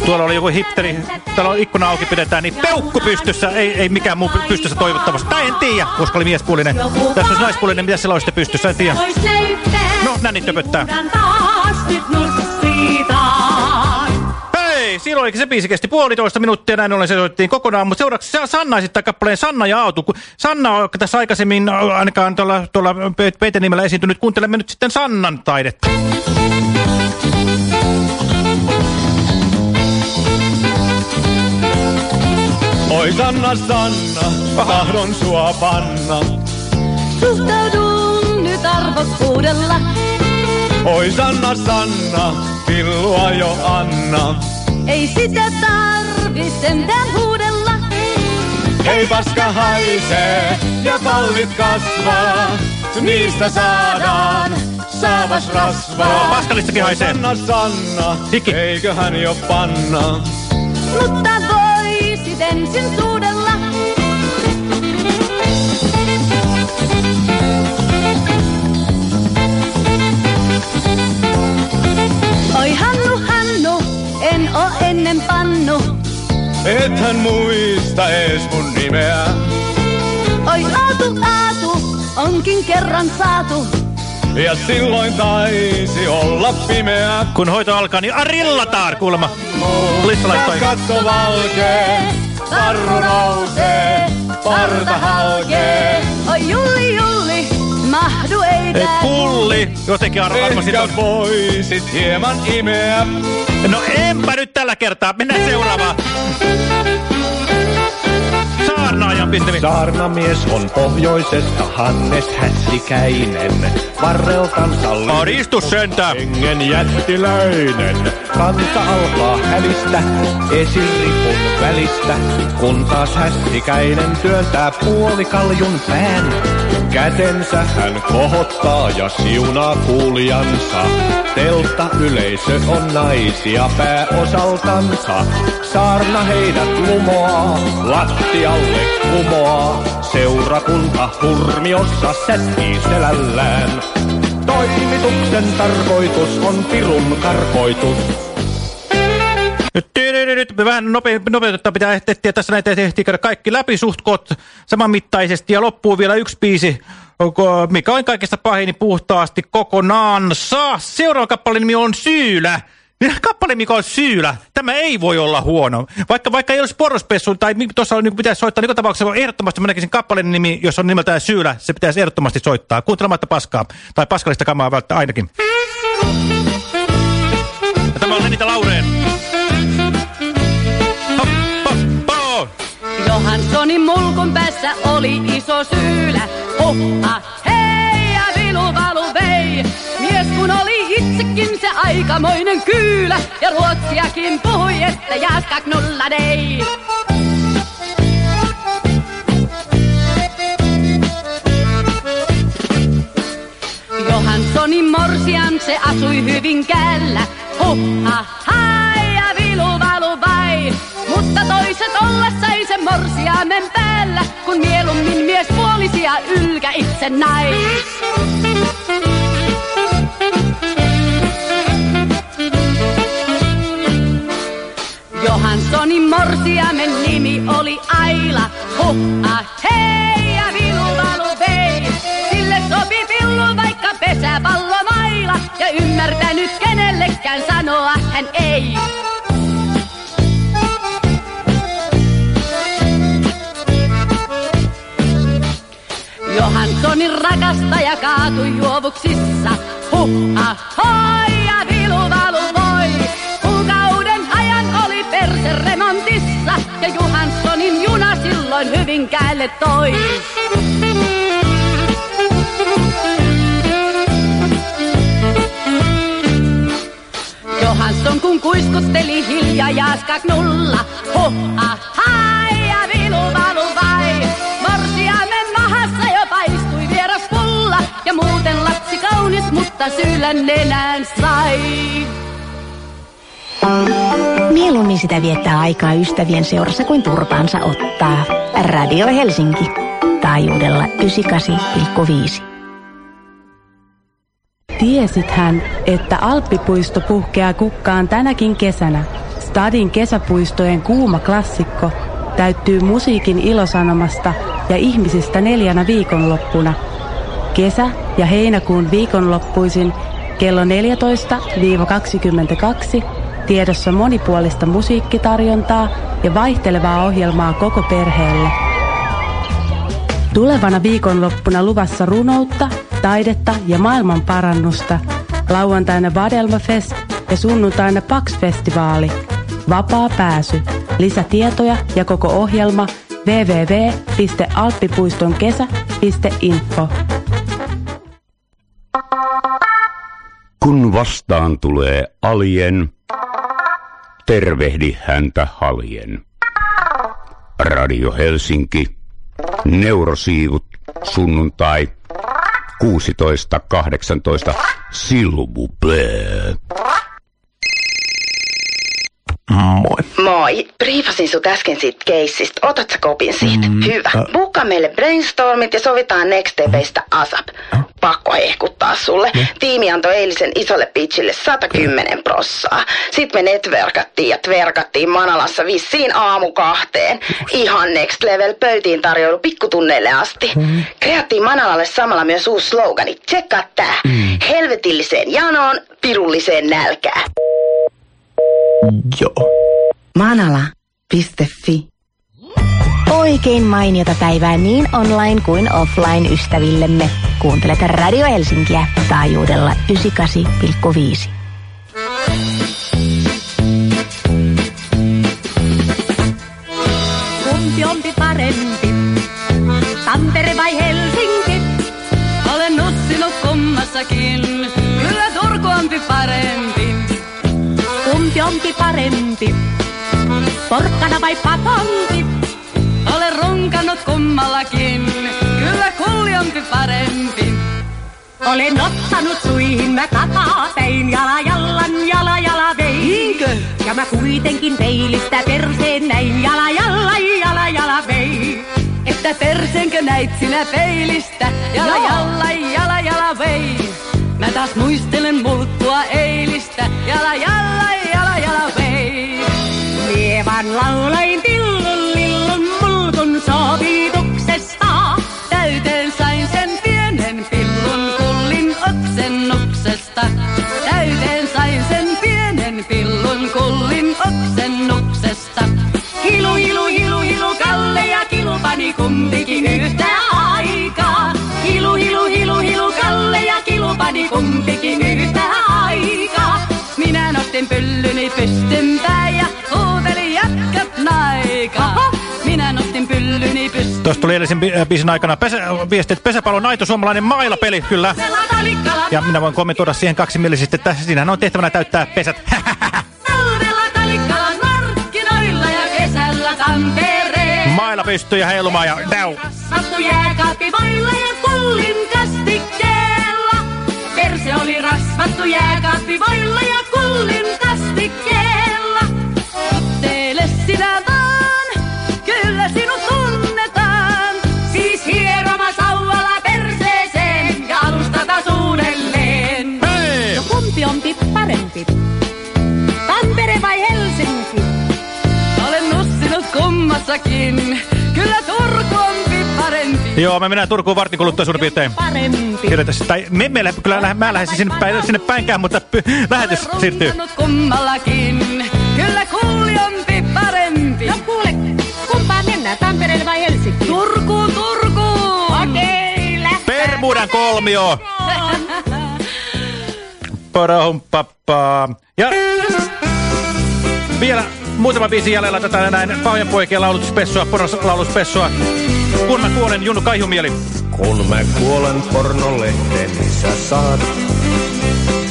Tuolla oli joku hitteri, täällä on ikkuna auki pidetään, niin peukku pystyssä, ei, ei mikään muu pystyssä toivottavasti. Tai en tiedä, koska oli miespuolinen. Tässä olisi naispuolinen, mitä siellä olisi sitten pystyssä, en tiedä. No, nänni töpöttää. Hei, siinä olikin se biisi kesti puolitoista minuuttia, näin ollen se soittiin kokonaan, mutta seuraavaksi se- Sanna esittää kappaleen Sanna ja Aatu. Sanna on tässä aikaisemmin ainakaan tuolla, tuolla Peeten-nimellä esiintynyt, kuuntelemme nyt sitten Sannan taidetta. Oi Sanna, Sanna, tahdon sua panna. Suhtaudun nyt arvokkuudella. Oi Sanna, Sanna, pillua jo anna. Ei sitä tarvi sentään huudella. Hei paska haisee ja pallit kasvaa. Niistä saadaan saavas rasvaa. Paskalistakin haisee. Sanna, Sanna, Hiki. eiköhän jo panna. Mutta voisit ensin suudella. Oi Hannu, Hannu, en oo ennen pannu. Ethän muista ees mun nimeä. Oi Aatu, Aatu, onkin kerran saatu. Ja silloin taisi olla pimeä. Kun hoito alkaa, niin arillataan kuulemma. Lissa laittoi. Katso valkee, parru nousee, parta halkee. Oi Julli, Julli, mahdu ei tää Pulli, jotenkin ar arvasin Ehkä ton. voisit hieman imeä. No enpä nyt tällä kertaa, mennään seuraavaan. Saarnaajan pistämi. Saarnamies on pohjoisesta Hannes Hässikäinen. Varreltansa Aristus sentään. hengen jättiläinen. Kansa alkaa hävistä esiripun välistä, kun taas Hässikäinen työntää puolikaljun pään. Kätensä hän kohottaa ja siunaa kuulijansa. Teltta yleisö on naisia pääosaltansa. Saarna heidät lumoaa, lattialle kumoaa. Seurakunta hurmiossa sätkii selällään. Toimituksen tarkoitus on pirun karkoitus. Nyt, vähän nope, nopeutetta pitää ehtiä. Tässä näitä tehtiin käydä kaikki läpi suhtkot samanmittaisesti ja loppuu vielä yksi biisi, mikä on kaikista pahin puhtaasti kokonaan. Saa. Seuraava kappaleen nimi on Syylä. Kappale, mikä on Syylä. Tämä ei voi olla huono. Vaikka, vaikka ei olisi porospessu tai tuossa niin pitäisi soittaa, niin tapauksessa ehdottomasti mä näkisin kappaleen nimi, jos on nimeltään Syylä, se pitäisi ehdottomasti soittaa. Kuuntelematta paskaa. Tai paskallista kamaa välttä ainakin. Ja tämä on Lenita Laureen. Johanssonin mulkun päässä oli iso syylä. Hoppa, hei oli itsekin se aikamoinen kyylä. Ja ruotsiakin puhui, että jääskak nulla dei. Johanssonin morsian se asui Hyvinkäällä. Huppa, hai ja vilu valu vai. Mutta toiset olla sai sen morsiamen päällä, kun mieluummin mies puolisia ylkä itse nais. Johanssonin morsiamen nimi oli Aila. Huppa, hei ja vilu valu vei. Sille sopi pillu vaikka pesäpallomaila. Ja ymmärtänyt kenellekään sanoa hän ei. Johanssonin rakastaja kaatui juovuksissa. Huppa, hoi juna silloin Hyvinkäälle toi. Johansson kun kuiskusteli hiljaa jaaska knulla. Huppa, hai ja vilu valu vai. Morsiamen mahassa jo paistui vieras pulla. Ja muuten lapsi kaunis, mutta syylän nenään sai. Mieluummin sitä viettää aikaa ystävien seurassa kuin turpaansa ottaa. Radio Helsinki. Taajuudella 98,5. Tiesithän, että Alppipuisto puhkeaa kukkaan tänäkin kesänä. Stadin kesäpuistojen kuuma klassikko täyttyy musiikin ilosanomasta ja ihmisistä neljänä viikonloppuna. Kesä- ja heinäkuun viikonloppuisin kello 14-22 tiedossa monipuolista musiikkitarjontaa ja vaihtelevaa ohjelmaa koko perheelle. Tulevana viikonloppuna luvassa runoutta, taidetta ja maailman parannusta. Lauantaina Vadelmafest ja sunnuntaina Pax-festivaali. Vapaa pääsy. Lisätietoja ja koko ohjelma www.alppipuistonkesä.info. Kun vastaan tulee alien, tervehdi häntä haljen. Radio Helsinki, Neurosiivut, sunnuntai, 16.18, Silvuplää. Moi. Moi. Briefasin sut äsken siitä keissistä. Otat sä kopin siitä? Mm, Hyvä. ä- Bukka meille brainstormit ja sovitaan Next Stepistä ASAP. Pakko hehkuttaa sulle. Tiimi antoi eilisen isolle pitchille 110 prossaa. Sitten me netverkattiin ja tverkattiin Manalassa vissiin aamu kahteen. Ihan next level pöytiin tarjoilu pikkutunneille asti. Kreattiin Manalalle samalla myös uusi slogani. Tsekkaa tää. Helvetilliseen janoon, pirulliseen nälkään. Joo. Manala.fi Oikein mainiota päivää niin online kuin offline ystävillemme. Kuuntelet Radio Helsinkiä taajuudella 98,5. Kumpi parempi? Tampere vai Helsinki? Olen nussinut kummassakin, kyllä Turku ompi parempi. Kumpi ompi parempi? Porkkana vai patonki? Olen runkannut kummallakin, kyllä kulliompi parempi. Olen ottanut suihin mä takapein, jala jallan, jala jala vein. Niinkö? Ja mä kuitenkin peilistä perseen näin, jala jalla, jala jala vein. Että persenkö näit sinä peilistä, jala Joo. jalla, jala jala vei. Mä taas muistelen mulktua eilistä, jala jala Lievan laulain tillun lillun mulkun sovituksesta. Täyteen sain sen pienen pillun kullin oksennuksesta. Täyteen sain sen pienen pillun kullin oksennuksesta. Hilu, hilu, hilu, hilu, Kalle ja kilpani kumpikin yhtä aikaa. Hilu, hilu, hilu, hilu, Kalle ja kilpani kumpikin yhtä aikaa. Tuli edellisen bi- äh, biisin aikana pesä, viesti, että pesäpallon aito suomalainen mailapeli, kyllä. Ja minä voin kommentoida siihen kaksimielisesti, että siinähän on tehtävänä täyttää pesät. Maila pystyy ja heilumaan ja. Sattu jääkaappivoilla ja Joo, me mennään Turkuun vartin kuluttua suurin piirtein. Parempi. Kirjoitas, tai me, me, kyllä lähe- mä lähden sinne, päin, sinne päinkään, mutta py, lähetys siirtyy. Kummallakin, kyllä kulliompi parempi. No kuule, kumpaan mennään, Tampereelle vai Helsinki? Turkuun, Turkuun! Okei, lähdetään. Permudan kolmio. Parahum pappaa. Ja vielä muutama biisi jäljellä tätä näin pahojen poikien laulutuspessua, pornoslaulutuspessua. Kun mä kuolen, Junnu Kaihumieli. Kun mä kuolen pornolehteen, niin sä saat.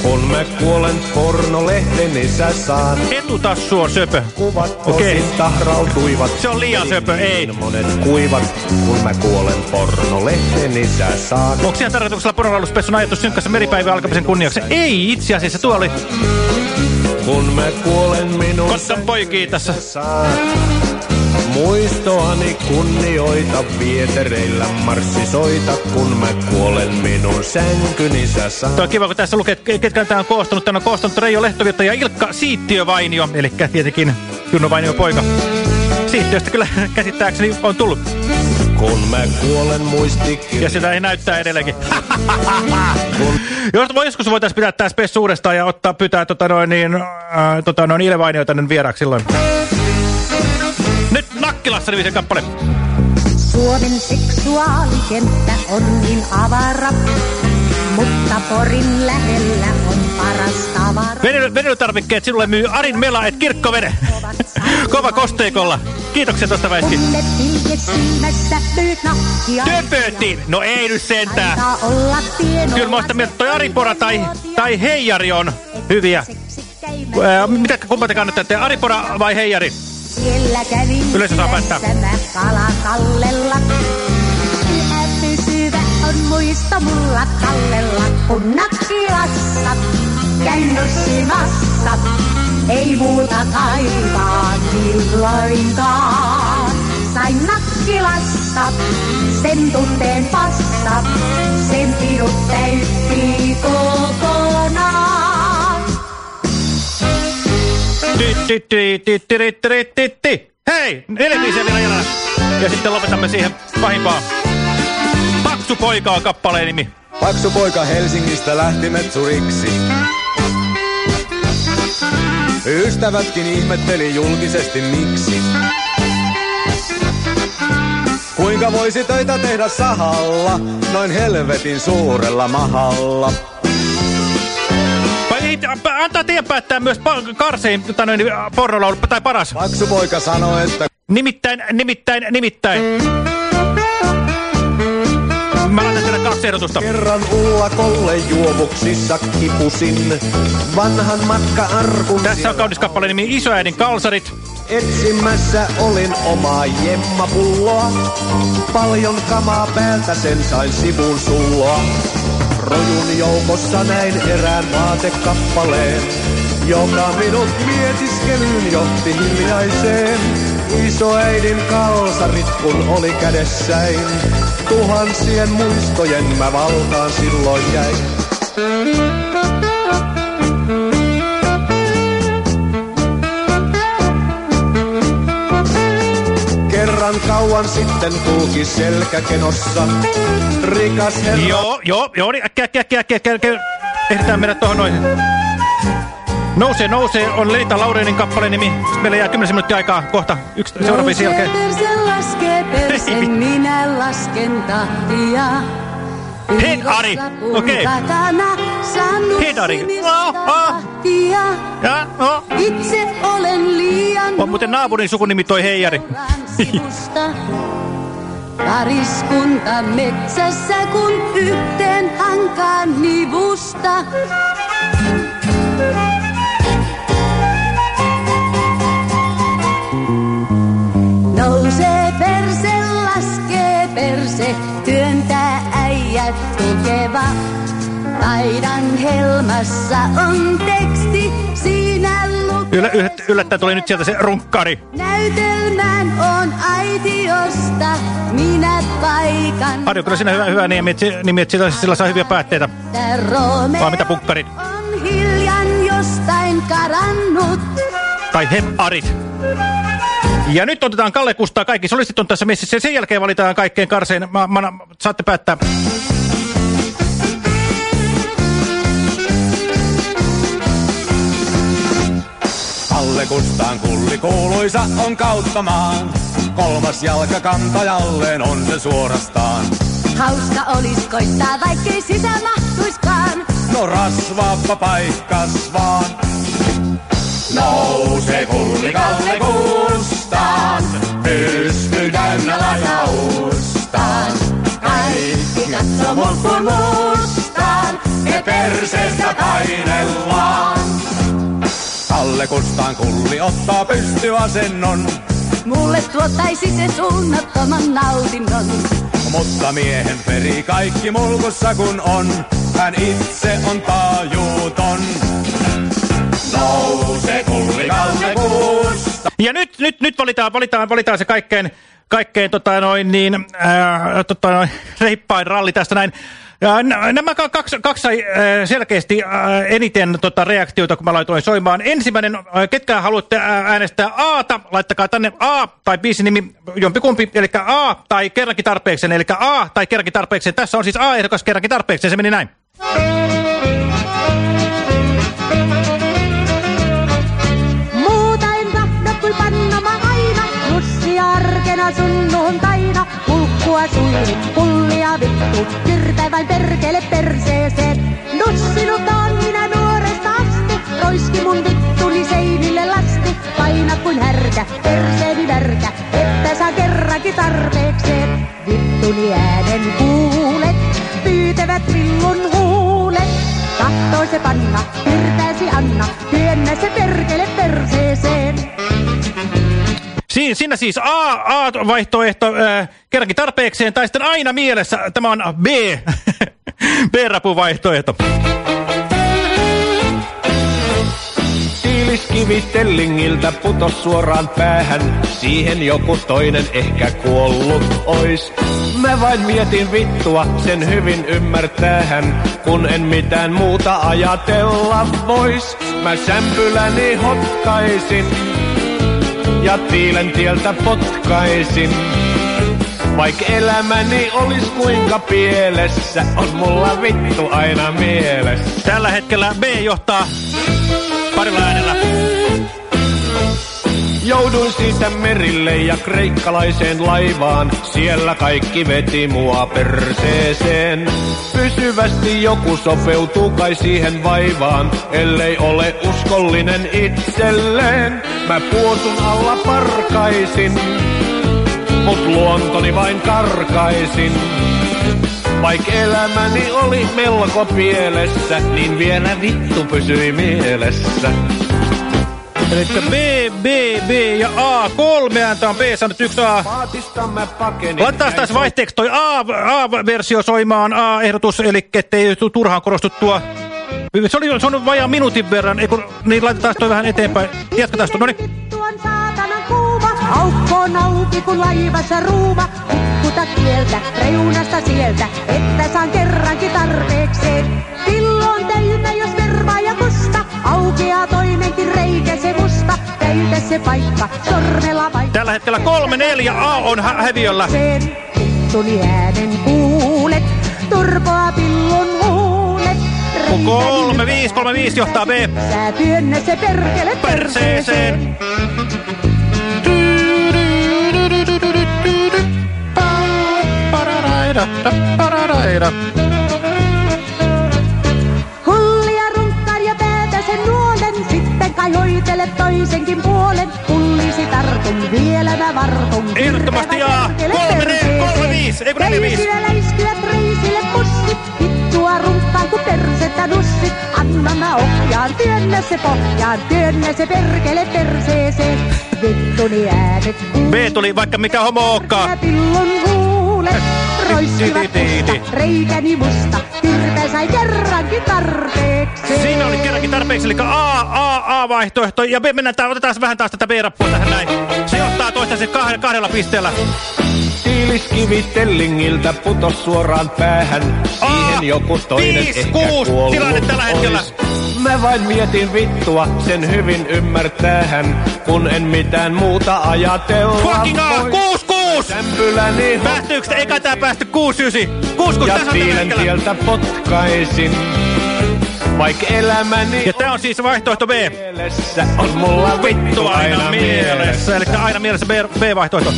Kun mä kuolen pornolehteen, niin sä saat. Etutassu on söpö. Kuvat Okei. osin tahrautuivat. Se on liian söpö, ei. Niin Monet kuivat, kun mä kuolen pornolehteen, niin sä saat. Onko siellä tarkoituksella pornolaulutuspessun ajettu synkässä meripäivän alkamisen kunniaksi? Ei, itse asiassa tuo oli Kun mä kuolen minun Kottan poikii tässä. saat. Muistoani kunnioita vietereillä marssisoita, kun mä kuolen minun sänkyni sä. Tuo on kiva, kun tässä lukee, että ketkä tämä on koostunut. Tämä on koostunut Reijo Lehtovirta ja Ilkka Siittiövainio, eli tietenkin Junno Vainio poika. Siittiöstä kyllä käsittääkseni on tullut. Kun mä kuolen muistikirja. Ja sitä ei näyttää edelleenkin. Jos joskus voitaisiin pitää tämä spessu uudestaan ja ottaa pyytää tota noin, niin, äh, tota noin Ile Vainio tänne vieraaksi silloin. Nyt Nakkilassa nimisen kappale. Suomen seksuaalikenttä on niin avara, mutta Porin lähellä on paras tavara. Venyly, venylytarvikkeet sinulle myy Arin Mela et kirkkovene. Kova kosteikolla. Kiitoksia tosta Väiski. Töpötin! No ei nyt sentään. Kyllä mä mieltä, toi Aripora tai, tai Heijari on hyviä. Mitä kumpa te kannattatte, Aripora vai Heijari? Siellä kävin Yleisö saa päättää. syössä mä kalakallella. Yhä pysyvä on muisto mulla kallella, kun nakkilassa käyn nussimassa. Ei muuta kaivaa milloinkaan. Sain nakkilassa sen tunteen passa, sen pidut täytti kokonaan. Hei, neljä vielä jäljellä. Ja sitten lopetamme siihen pahimpaan. Paksu poika on kappaleen nimi. Paksu poika Helsingistä lähti metsuriksi. Ystävätkin ihmetteli julkisesti miksi. Kuinka voisi töitä tehdä sahalla, noin helvetin suurella mahalla? Vai ei, antaa teidän päättää myös Karsein tai noin, pornolaulu, tai paras. Paksu poika sanoi, että... Nimittäin, nimittäin, nimittäin. Mä laitan teille kaksi ehdotusta. Kerran ullakolle juovuksissa kipusin vanhan matka-arkun. Tässä on kaunis kappaleen nimi Isoäidin kalsarit. Etsimässä olin omaa jemmapulloa. Paljon kamaa päältä sen sain sivun sulloa. Rojun joukossa näin erään vaatekappaleen, joka minut mietiskelyyn johti hiljaiseen. Isoäidin kalsarit kun oli kädessäin, tuhansien muistojen mä valtaan silloin jäin. Kerran kauan sitten kulki selkäkenossa rikas herra. Joo, joo, joo, niin äkkiä, äkkiä, äkkiä, äkkiä, äkkiä. Ehditään mennä tuohon noin. Nousee, nousee, on Leita Laureenin kappaleen nimi. Meillä jää 10 minuuttia aikaa kohta. Yksi seuraava biisi jälkeen. perse, laskee perse, minä lasken tahtia. Hei, Ari, okei. Hei, Ari. Oh, oh. Ja, oh. Itse olen liian On muuten naapurin sukunimi toi Heijari. Pariskunta metsässä, kun yhteen hankaan nivusta. Nousee Taidan helmassa on teksti, siinä lukee. Yllä, yllä, yllättäen tuli nyt sieltä se runkkari. Näytelmän on aitiosta, minä paikan. Harjo, kyllä siinä hyvä, hyvä nimi, että, nimi, että sillä, sillä saa hyviä päätteitä. Vai mitä punkkarit? on hiljan jostain karannut. Tai hep-arit. Ja nyt otetaan Kalle Kustaa. Kaikki solistit on tässä messissä. Ja sen jälkeen valitaan kaikkein karsein. Mä, mä, saatte päättää. Kalle Kustaan kulli kuuluisa on kautta maan. Kolmas jalka kantajalleen on se suorastaan. Hauska olis koittaa, vaikkei sisään mahtuiskaan. No rasvaappa paikkas vaan. Nousee kulli Kalle Kustaan, pysty täynnä lajaustaan. Kaikki katso mut kun mustaan, me perseestä painellaan. Kalle Kustaan kulli ottaa pystyasennon, Mulle tuottaisi se suunnattoman nautinnon. mutta miehen peri kaikki mulkussa kun on. Hän itse on taajuuton. Nouse kulli Kalle Kustaan. Ja nyt, nyt, nyt valitaan, valitaan, valitaan se kaikkein, kaikkein tota noin, niin, ää, tota noin, reippain ralli tästä näin. Nämä ka- kaksi, kaksi sai selkeästi eniten tota, reaktioita, kun mä laitoin soimaan. Ensimmäinen, ketkä haluatte ää, äänestää Aata, laittakaa tänne A tai biisin nimi jompikumpi, eli A tai kerrankin tarpeeksi, eli A tai kerrankin tarpeeksi. Tässä on siis A-ehdokas kerrankin tarpeeksi, se meni näin. Suihit, pullia vittu, kyrpä vain perkele perseeseen. Nussinutaan minä nuoresta asti, roiski mun vittuni seinille lasti. Paina kuin härkä, perseeni märkä, että saa kerrankin tarpeekseen. Vittuni äänen kuulet, pyytävät villun huulet. Tahtoo se panna, kirpeäsi anna, työnnä se perkele. Siin, siinä siis A-vaihtoehto äh, kerrankin tarpeekseen, tai sitten aina mielessä, tämä on B, B-rapun vaihtoehto. Tiiliskivi Stellingiltä putos suoraan päähän, siihen joku toinen ehkä kuollut ois. Mä vain mietin vittua, sen hyvin ymmärtäähän, kun en mitään muuta ajatella vois. Mä sämpyläni hotkaisin ja tiilen tieltä potkaisin. Vaik elämäni olis kuinka pielessä, on mulla vittu aina mielessä. Tällä hetkellä B johtaa parilla äänellä. Jouduin siitä merille ja kreikkalaiseen laivaan. Siellä kaikki veti mua perseeseen. Pysyvästi joku sopeutuu kai siihen vaivaan, ellei ole uskollinen itselleen. Mä puosun alla parkaisin, mut luontoni vain karkaisin. Vaik elämäni oli melko pielessä, niin vielä vittu pysyi mielessä. Eli B, B, B ja A. Kolme ääntä on B saanut yksi A. Laitetaan taas vaihteeksi toi A, A-versio soimaan, A-ehdotus, eli ettei tu- turhaan korostuttua. Se oli, se on vajaa minuutin verran, ei kun, niin laitetaan toi vähän eteenpäin. Jatketaan toi, no niin. saatanan kuuma. Aukko on auki, kun laivassa ruuma. Kukkuta kieltä, reunasta sieltä, että saan kerrankin tarpeekseen. Pillo on täynnä, jos vermaa ja musta. Aukeaa reikä se musta. Täytä se paikka, sormella vaikka. Tällä hetkellä kolme, neljä, A on hä häviöllä. Sen tuli äänen kuulet, turpoa pillon huulet. Kun kolme, viisi, kolme, viisi johtaa B. Sä työnnä se perkele perseeseen. Hullia kai hoitele toisenkin puolen. Hullisi tartun, vielä mä vartun. Ehdottomasti A. Kolme, ne, kolme, viisi, ei kun neljä, viisi. Reisillä läiskyvät reisille pussit, vittua runkkaan kun persettä nussit. Anna mä ohjaan, työnnä se pohjaan, työnnä se perkele perseeseen. Vittuni äänet B tuli vaikka mikä homo ookkaa. Roiskivat musta, reikäni musta, tyrpä sai kerrankin tarpeeksi. Siinä oli kerrankin tarpeeksi, eli A, A, A-vaihtoehto. Ja B, mennään, tää, otetaan vähän taas tätä B-rappua tähän näin. Se johtaa toistaiseksi kahdella, kahdella pisteellä. Tiiliskivi Tellingiltä putos suoraan päähän. Siihen joku toinen viisi, ehkä kuusi, kuollut tilanne tällä hetkellä. olis. Mä vain mietin vittua, sen hyvin ymmärtäähän, kun en mitään muuta ajatella Fucking A, voi. kuusi, kuusi! Päästyykö, eikä tää päästy kuusi, ysi. Kuusi, ja tässä on tällä tieltä potkaisin. Vaik elämäni Ja tää on siis vaihtoehto B. mielessä, on mulla vittu aina mielessä. Eli aina mielessä B- B-vaihtoehto.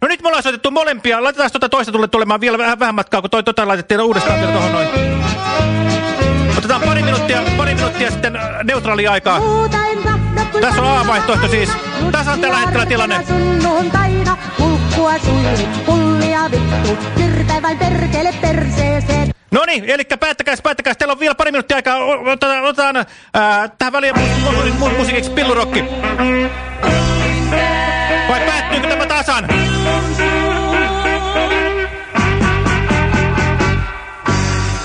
No nyt me ollaan soitettu molempia. Laitetaan tota toista tulle tulemaan vielä vähän, vähän matkaa, kun toi tota laitettiin uudestaan vielä tuohon noin. Otetaan pari minuuttia, pari minuuttia sitten äh, neutraalia aikaa. Tässä on A-vaihtoehto siis. Tässä on tällä hetkellä tilanne. Sunnuntaina kulkkua suihit, pullia vittu, tyrpä vain perkele perseeseen. No niin, eli päättäkääs, päättäkääs. Teillä on vielä pari minuuttia aikaa. Otetaan, otetaan ää, tähän väliin mu mu mu musiikiksi pillurokki. Vai päättyykö tämä tasan?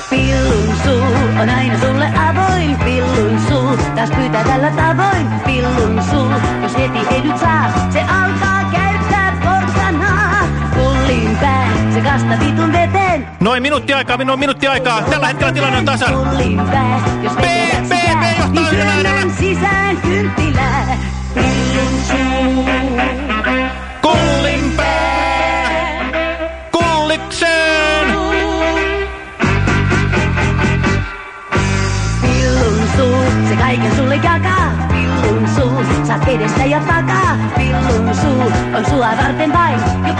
Pillun suu on aina sulle avoin, pillun suu taas pyytää tällä tavoin, kasta vitun veteen. Noin minuutti aikaa, minun minuutti aikaa. Tällä hetkellä tilanne on tasan. B, B, B johtaa niin yhdellä äänellä. sisään kynttilää. Pillun suu. Kullikseen! Pillun suu, se kaiken sulle jakaa. Pillun suu, saat edestä ja takaa. Pillun suu on sua varten vain. Jo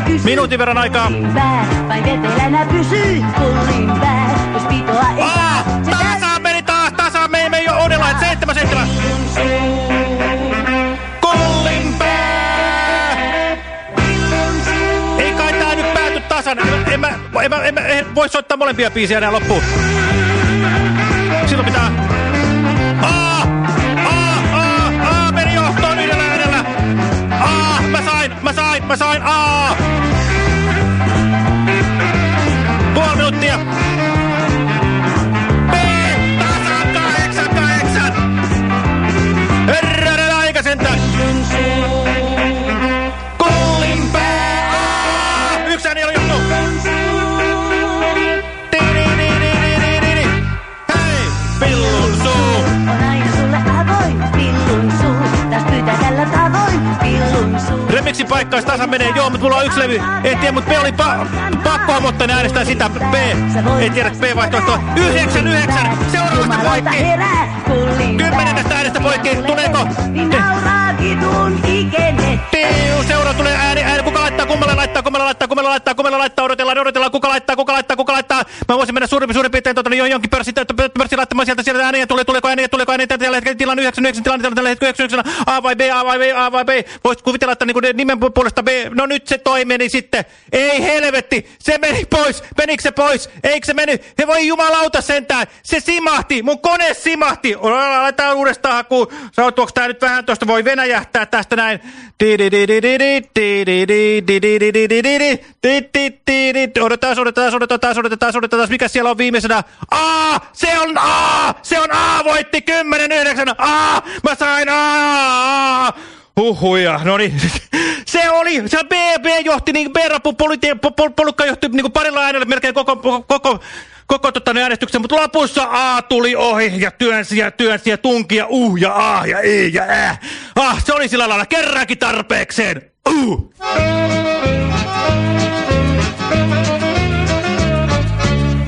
kysyy. Minuutin verran aikaa. Pullin pää, vain vetelänä pysyy. Pullin pää, jos pitoa ei saa. Se Tasa meni taas, tasa me emme jo odella, että seitsemän seitsemän. Kullin pää! Ei kai tää nyt pääty tasan. En mä, en mä, en mä, en voi soittaa molempia biisiä enää loppuun. Silloin pitää... A! A! A! A! Meni johtoon yhdellä äänellä. A! Mä sain! Mä sain! Mä sain! A! Jos tasan menee. Joo, mutta mulla on yksi levy. En tiedä, mutta B oli pa pakko mutta ne äänestää sitä. B. Ei tiedä B-vaihtoehtoa. 99. Seuraavasta poikki. Kymmenennestä äänestä poikki. Tuleeko? Piu, seuraava tulee ääni, ääni. Laittaa, kummalle laittaa, kummalle laittaa, kummalle laittaa, kummalle laittaa, odotellaan, odotellaan. Kuka laittaa, kuka laittaa, kuka laittaa. Mä voisin mennä suurin, suurin piirtein tota, niin jonkin pörssin, pörssin laittamaan sieltä, sieltä ääniä. Tulee, tuleeko ääniä, tuleeko ääniä. Tällä hetkellä tilanne 99, tilanne tällä hetkellä 99. A vai B, A vai B, A vai B. Voisit kuvitella, että niin nimen puolesta B. No nyt se toimeni sitten. Ei helvetti, se meni pois. Menikö se pois? Eikö se meni? He voi jumalauta sentään. Se simahti, mun kone simahti. Laitetaan uudestaan hakuun. Sautuuko tää nyt vähän tuosta? Voi venäjähtää tästä näin. Odotetaan, odotetaan, odotetaan, odotetaan, odotetaan. Mikä siellä on viimeisenä? A! Se on A! Se on A! Voitti 10 9 A! Mä sain A! Huhuja, no niin. Se oli, se B, B johti, niin B-rappu-polukka johti niin kuin parilla äänellä melkein koko, koko, koko tota, äänestyksen, mutta lopussa A tuli ohi ja työnsi ja työnsi ja tunki ja uh ja A ja I ja Ä. Ah, se oli sillä lailla kerrankin tarpeekseen. Uh!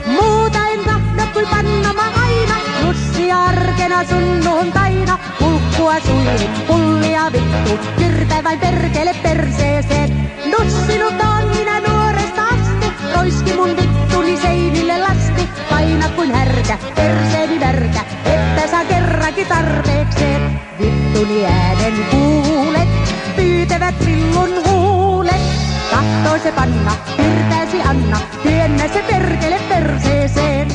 Muuta en tahdo kuin pannama aina, nussia arkena sunnuntaina, kulkkua suihin, pullia vittu, kyrpä vain perkele perseeseen. Nussinut on minä nuoresta asti, roiski mun vittuni seinille lasti, paina kuin härkä, perseeni märkä, että saa kerrankin tarpeekseen. Vittuni äänen kuulet, se panna, pyrtäisi anna, työnnä se perkele perseeseen.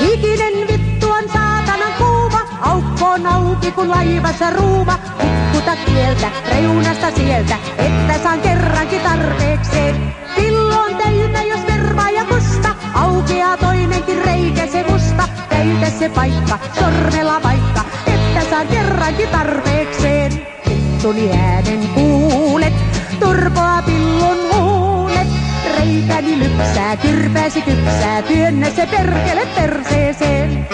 Hikinen vittu on saatanan kuuma, aukko on auki kun laivassa ruuma. Kukkuta kieltä, reunasta sieltä, että saan kerrankin tarpeekseen. Pillo on täynnä jos vervaa ja musta, aukeaa toinenkin reikä se musta. Täytä se paikka, sormella vaikka, että saan kerrankin tarpeekseen. Vittuni äänen kuulet, turpoa pillon huulet. Reikäni lypsää, kyrpääsi kypsää, työnnä se perkele perseeseen.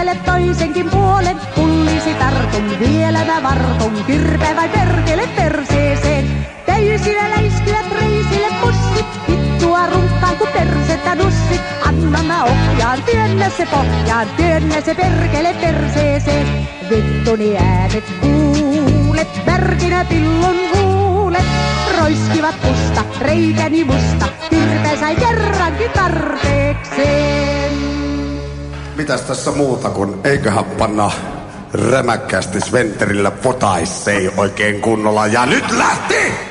Hoitele toisenkin puolen. Pullisi tartun, vielä mä vartun, kyrpä vai perkele perseeseen. Täysillä läiskyät reisille pussit, vittua runkkaan kun persettä nussit. Anna mä ohjaan, työnnä se pohjaan, työnnä se perkele perseeseen. Vittuni äänet kuulet, märkinä pillon huulet. Roiskivat musta, reikäni musta, kyrpä sai kerrankin tarpeekseen. Mitäs tässä muuta kuin eiköhän panna rämäkkästi Sventerillä potaissei oikein kunnolla. Ja nyt lähti!